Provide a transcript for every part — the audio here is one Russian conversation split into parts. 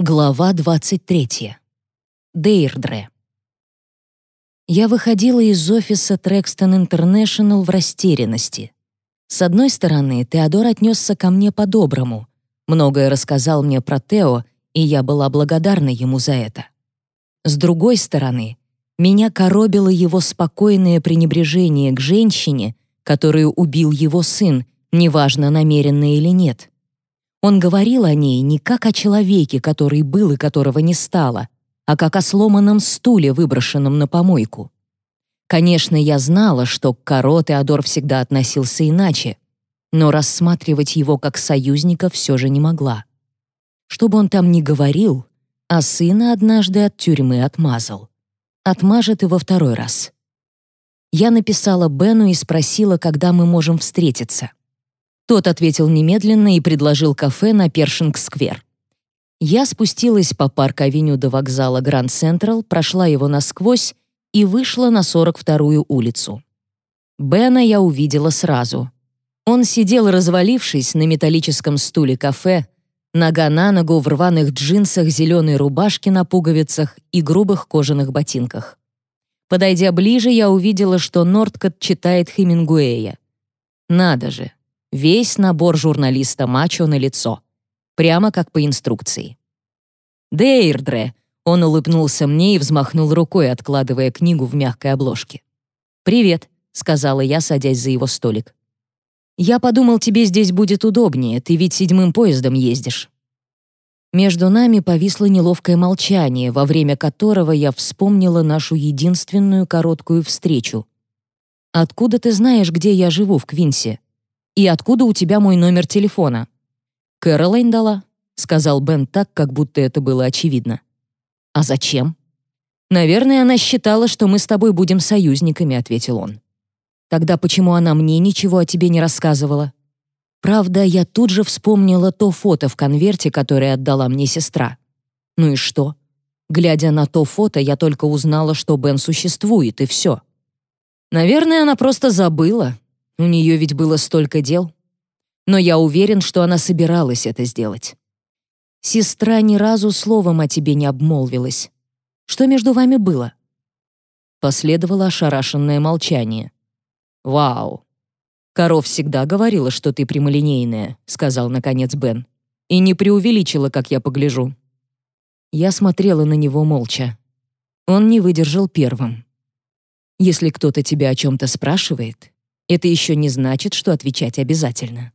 Глава 23. Дейрдре. Я выходила из офиса Трекстон Интернешнл в растерянности. С одной стороны, Теодор отнесся ко мне по-доброму. Многое рассказал мне про Тео, и я была благодарна ему за это. С другой стороны, меня коробило его спокойное пренебрежение к женщине, которую убил его сын, неважно, намеренно или нет. Он говорил о ней не как о человеке, который был и которого не стало, а как о сломанном стуле, выброшенном на помойку. Конечно, я знала, что к Каро Теодор всегда относился иначе, но рассматривать его как союзника все же не могла. Что бы он там ни говорил, а сына однажды от тюрьмы отмазал. Отмажет и во второй раз. Я написала Бену и спросила, когда мы можем встретиться. Тот ответил немедленно и предложил кафе на Першинг-сквер. Я спустилась по парк-авеню до вокзала Гранд Централ, прошла его насквозь и вышла на 42-ю улицу. Бена я увидела сразу. Он сидел, развалившись на металлическом стуле кафе, нога на ногу в рваных джинсах, зеленой рубашке на пуговицах и грубых кожаных ботинках. Подойдя ближе, я увидела, что Нордкот читает Хемингуэя. Надо же, Весь набор журналиста мачо на лицо, прямо как по инструкции. Дейрдре, он улыбнулся мне и взмахнул рукой, откладывая книгу в мягкой обложке. Привет, сказала я, садясь за его столик. Я подумал, тебе здесь будет удобнее, ты ведь седьмым поездом ездишь. Между нами повисло неловкое молчание, во время которого я вспомнила нашу единственную короткую встречу. Откуда ты знаешь, где я живу в Квинсе? И откуда у тебя мой номер телефона?» «Кэролайн дала», — сказал Бен так, как будто это было очевидно. «А зачем?» «Наверное, она считала, что мы с тобой будем союзниками», — ответил он. «Тогда почему она мне ничего о тебе не рассказывала?» Правда, я тут же вспомнила то фото в конверте, которое отдала мне сестра. Ну и что? Глядя на то фото, я только узнала, что Бен существует, и все. Наверное, она просто забыла, у нее ведь было столько дел. Но я уверен, что она собиралась это сделать. Сестра ни разу словом о тебе не обмолвилась. Что между вами было? Последовало ошарашенное молчание. Вау. Коров всегда говорила, что ты прямолинейная, сказал наконец Бен. И не преувеличила, как я погляжу. Я смотрела на него молча. Он не выдержал первым. Если кто-то тебя о чем то спрашивает, это еще не значит, что отвечать обязательно.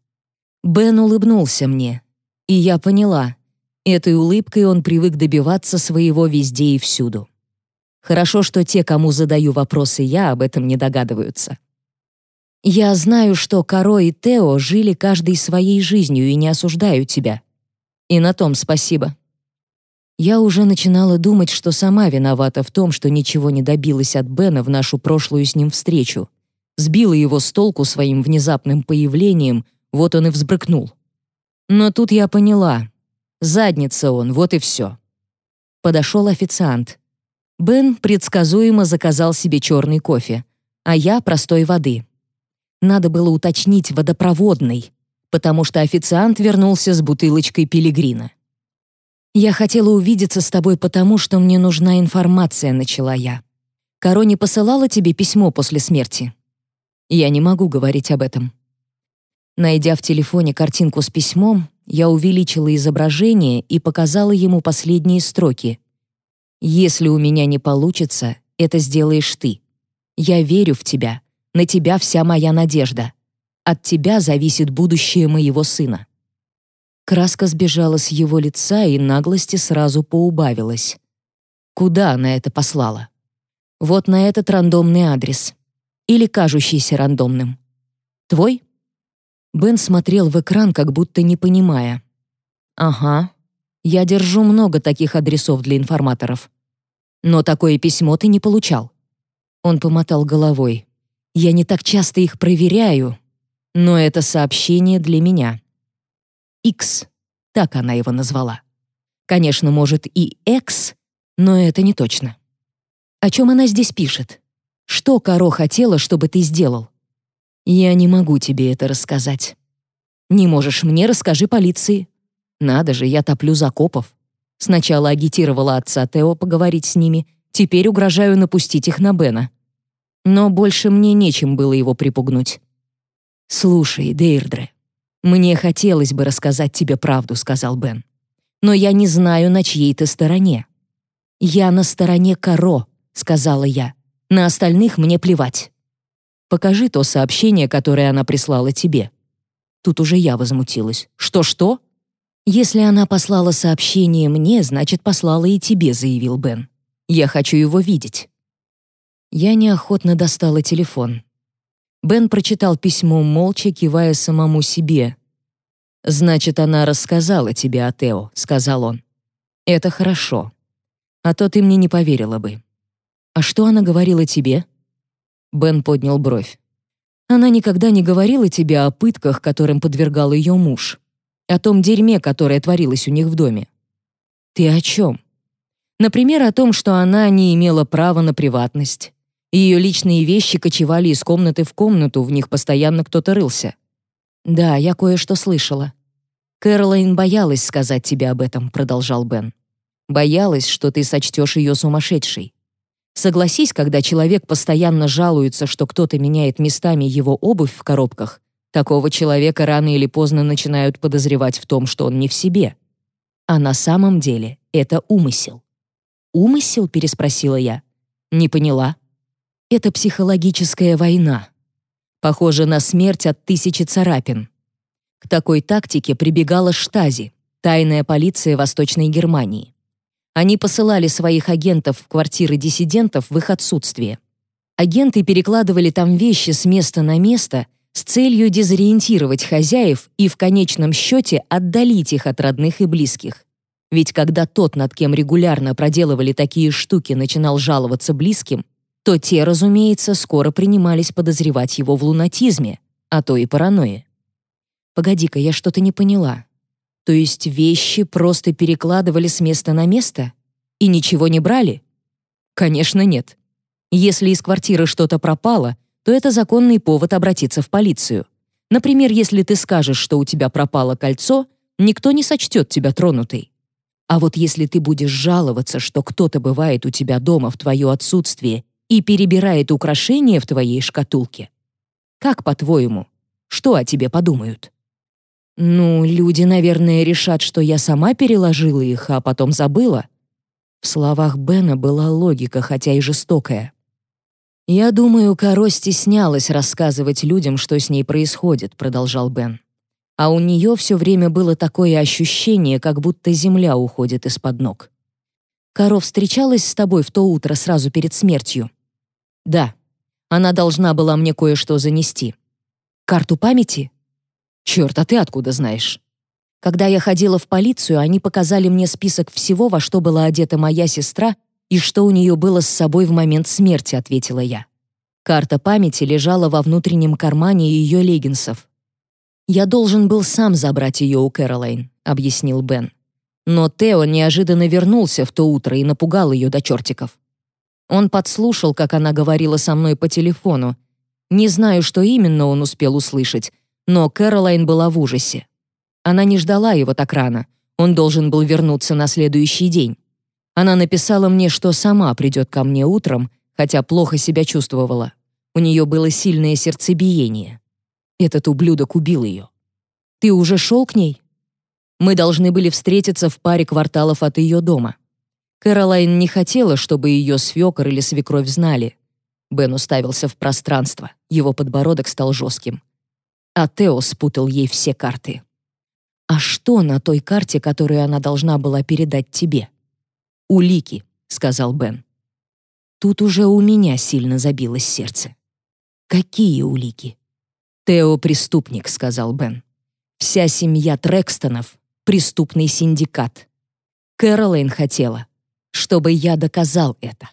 Бен улыбнулся мне, и я поняла, этой улыбкой он привык добиваться своего везде и всюду. Хорошо, что те, кому задаю вопросы я, об этом не догадываются. Я знаю, что Каро и Тео жили каждой своей жизнью и не осуждаю тебя. И на том спасибо. Я уже начинала думать, что сама виновата в том, что ничего не добилась от Бена в нашу прошлую с ним встречу, сбила его с толку своим внезапным появлением, вот он и взбрыкнул. Но тут я поняла. Задница он, вот и все. Подошел официант. Бен предсказуемо заказал себе черный кофе, а я простой воды. Надо было уточнить водопроводный, потому что официант вернулся с бутылочкой пилигрина. «Я хотела увидеться с тобой потому, что мне нужна информация», — начала я. «Каро не посылала тебе письмо после смерти?» Я не могу говорить об этом. Найдя в телефоне картинку с письмом, я увеличила изображение и показала ему последние строки. «Если у меня не получится, это сделаешь ты. Я верю в тебя. На тебя вся моя надежда. От тебя зависит будущее моего сына». Краска сбежала с его лица, и наглости сразу поубавилась. Куда она это послала? Вот на этот рандомный адрес или кажущийся рандомным? Твой? Бен смотрел в экран, как будто не понимая. Ага. Я держу много таких адресов для информаторов. Но такое письмо ты не получал. Он помотал головой. Я не так часто их проверяю, но это сообщение для меня. X, так она его назвала. Конечно, может и X, но это не точно. О чем она здесь пишет? Что Каро хотела, чтобы ты сделал? Я не могу тебе это рассказать. Не можешь мне, расскажи полиции. Надо же, я топлю закопов. Сначала агитировала отца Тео поговорить с ними, теперь угрожаю напустить их на Бена. Но больше мне нечем было его припугнуть. «Слушай, Дейрдре, мне хотелось бы рассказать тебе правду», — сказал Бен. «Но я не знаю, на чьей ты стороне». «Я на стороне Каро», — сказала я. «На остальных мне плевать». «Покажи то сообщение, которое она прислала тебе». Тут уже я возмутилась. «Что-что?» «Если она послала сообщение мне, значит, послала и тебе», — заявил Бен. «Я хочу его видеть». Я неохотно достала телефон. Бен прочитал письмо молча, кивая самому себе. «Значит, она рассказала тебе о Тео», — сказал он. «Это хорошо. А то ты мне не поверила бы». «А что она говорила тебе?» Бен поднял бровь. «Она никогда не говорила тебе о пытках, которым подвергал ее муж о том дерьме, которое творилось у них в доме. Ты о чем? Например, о том, что она не имела права на приватность. Ее личные вещи кочевали из комнаты в комнату, в них постоянно кто-то рылся. Да, я кое-что слышала. Кэролайн боялась сказать тебе об этом, продолжал Бен. Боялась, что ты сочтешь ее сумасшедшей. Согласись, когда человек постоянно жалуется, что кто-то меняет местами его обувь в коробках, Такого человека рано или поздно начинают подозревать в том, что он не в себе. А на самом деле это умысел. «Умысел?» — переспросила я. «Не поняла». «Это психологическая война. Похоже на смерть от тысячи царапин». К такой тактике прибегала Штази, тайная полиция Восточной Германии. Они посылали своих агентов в квартиры диссидентов в их отсутствие. Агенты перекладывали там вещи с места на место — с целью дезориентировать хозяев и в конечном счете отдалить их от родных и близких. Ведь когда тот, над кем регулярно проделывали такие штуки, начинал жаловаться близким, то те, разумеется, скоро принимались подозревать его в лунатизме, а то и паранойе. Погоди-ка, я что-то не поняла. То есть вещи просто перекладывали с места на место и ничего не брали? Конечно, нет. Если из квартиры что-то пропало, то это законный повод обратиться в полицию. Например, если ты скажешь, что у тебя пропало кольцо, никто не сочтет тебя тронутой. А вот если ты будешь жаловаться, что кто-то бывает у тебя дома в твое отсутствие и перебирает украшения в твоей шкатулке, как, по-твоему, что о тебе подумают? Ну, люди, наверное, решат, что я сама переложила их, а потом забыла. В словах Бена была логика, хотя и жестокая. «Я думаю, Каро стеснялась рассказывать людям, что с ней происходит», — продолжал Бен. «А у нее все время было такое ощущение, как будто земля уходит из-под ног». «Каро встречалась с тобой в то утро сразу перед смертью?» «Да. Она должна была мне кое-что занести». «Карту памяти?» «Черт, а ты откуда знаешь?» Когда я ходила в полицию, они показали мне список всего, во что была одета моя сестра и что у нее было с собой в момент смерти», — ответила я. Карта памяти лежала во внутреннем кармане ее леггинсов. «Я должен был сам забрать ее у Кэролайн», — объяснил Бен. Но Тео неожиданно вернулся в то утро и напугал ее до чертиков. Он подслушал, как она говорила со мной по телефону. Не знаю, что именно он успел услышать, но Кэролайн была в ужасе. Она не ждала его так рано. Он должен был вернуться на следующий день. Она написала мне, что сама придет ко мне утром, хотя плохо себя чувствовала. У нее было сильное сердцебиение. Этот ублюдок убил ее. Ты уже шел к ней? Мы должны были встретиться в паре кварталов от ее дома. Кэролайн не хотела, чтобы ее свекор или свекровь знали. Бен уставился в пространство, его подбородок стал жестким. А Тео спутал ей все карты. А что на той карте, которую она должна была передать тебе? «Улики», — сказал Бен. Тут уже у меня сильно забилось сердце. «Какие улики?» «Тео преступник», — сказал Бен. «Вся семья Трекстонов — преступный синдикат. Кэролайн хотела, чтобы я доказал это».